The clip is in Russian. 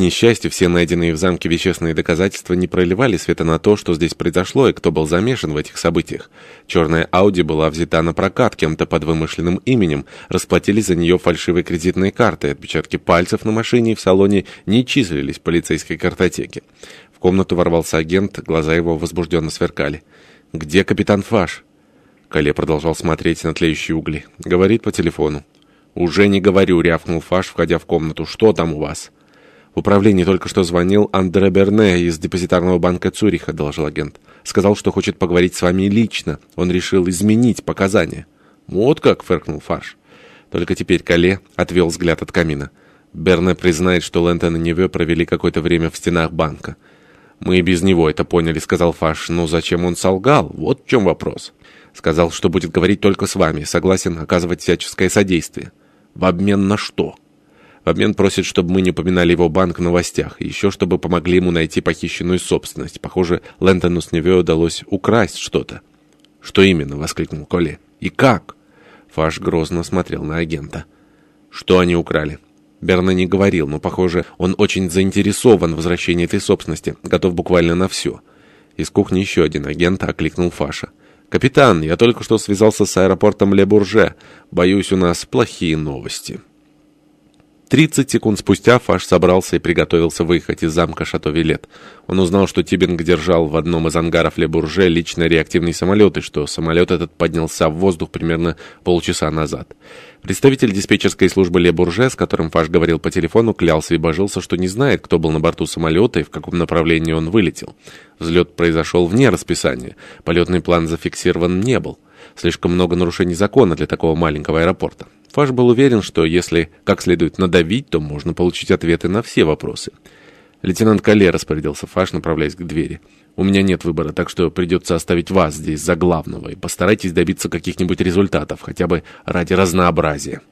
несчастью, все найденные в замке вещественные доказательства не проливали света на то, что здесь произошло и кто был замешан в этих событиях. Черная Ауди была взята на прокат кем-то под вымышленным именем, расплатились за нее фальшивые кредитные карты, отпечатки пальцев на машине и в салоне не числились в полицейской картотеке. В комнату ворвался агент, глаза его возбужденно сверкали. «Где капитан Фаш?» Кале продолжал смотреть на тлеющие угли. Говорит по телефону. «Уже не говорю», — рявкнул Фаш, входя в комнату. «Что там у вас?» «В управлении только что звонил Андре Берне из депозитарного банка Цюриха», — доложил агент. «Сказал, что хочет поговорить с вами лично. Он решил изменить показания». «Вот как», — фыркнул Фаш. Только теперь Кале отвел взгляд от камина. Берне признает, что Лэнтон и Неве провели какое-то время в стенах банка. «Мы и без него это поняли», — сказал Фаш. «Но зачем он солгал? Вот в чем вопрос». Сказал, что будет говорить только с вами, согласен оказывать всяческое содействие. В обмен на что? В обмен просит, чтобы мы не упоминали его банк в новостях, и еще чтобы помогли ему найти похищенную собственность. Похоже, Лэнтону с Неве удалось украсть что-то. «Что именно?» — воскликнул Коле. «И как?» Фаш грозно смотрел на агента. «Что они украли?» Берна не говорил, но, похоже, он очень заинтересован в возвращении этой собственности, готов буквально на все. Из кухни еще один агент окликнул Фаша. «Капитан, я только что связался с аэропортом Ле-Бурже. Боюсь, у нас плохие новости». Тридцать секунд спустя Фаш собрался и приготовился выехать из замка Шато-Вилет. Он узнал, что Тибинг держал в одном из ангаров Ле-Бурже лично реактивный самолет, и что самолет этот поднялся в воздух примерно полчаса назад. Представитель диспетчерской службы Ле-Бурже, с которым Фаш говорил по телефону, клялся и божился, что не знает, кто был на борту самолета и в каком направлении он вылетел. Взлет произошел вне расписания. Полетный план зафиксирован не был. Слишком много нарушений закона для такого маленького аэропорта. Фаш был уверен, что если как следует надавить, то можно получить ответы на все вопросы. Лейтенант Кале распорядился Фаш, направляясь к двери. «У меня нет выбора, так что придется оставить вас здесь за главного, и постарайтесь добиться каких-нибудь результатов, хотя бы ради разнообразия».